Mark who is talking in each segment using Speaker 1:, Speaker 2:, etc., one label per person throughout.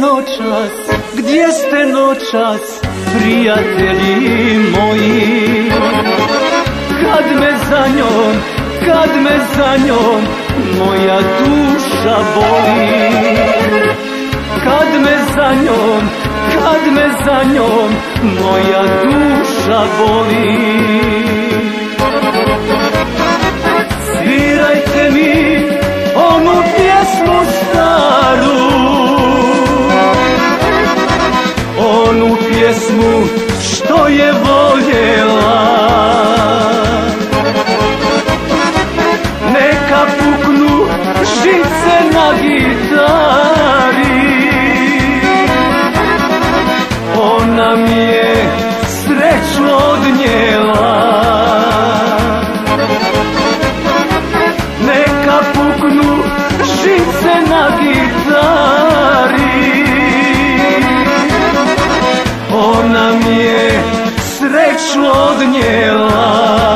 Speaker 1: noćas, gdje ste noćas, prijatelji moji? Kad me za njom, kad me za njom, moja duša boli. Kad me za njom, kad me za njom, moja duša boli. Svirajte mi onu pjesmu pjesmu što je voljela. Neka puknu žice na gitari sreću odnijela Hoće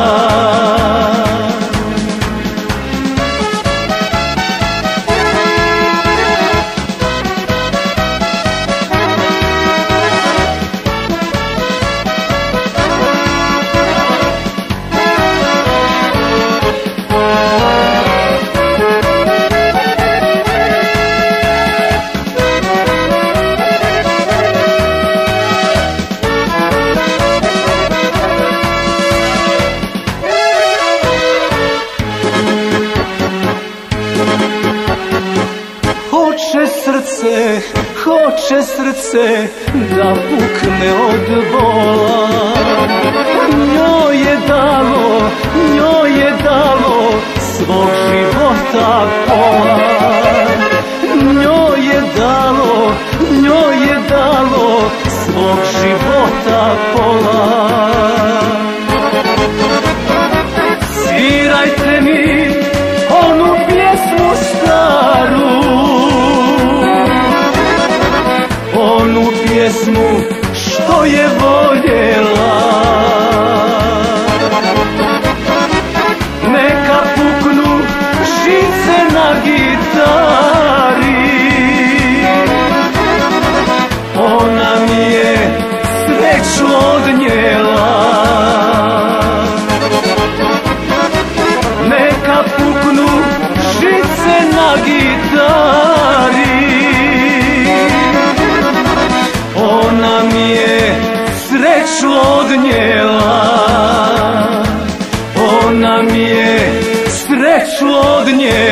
Speaker 1: srce, hoće srce da pukne od bola. Njoj je dalo, njoj je dalo svog života pola. Njoj je dalo, njoj je dalo svog života pola pjesmu što je voljela. Neka puknu žice na gitari. Ona mi je sreću odnijela. Neka puknu žice na gitari Ona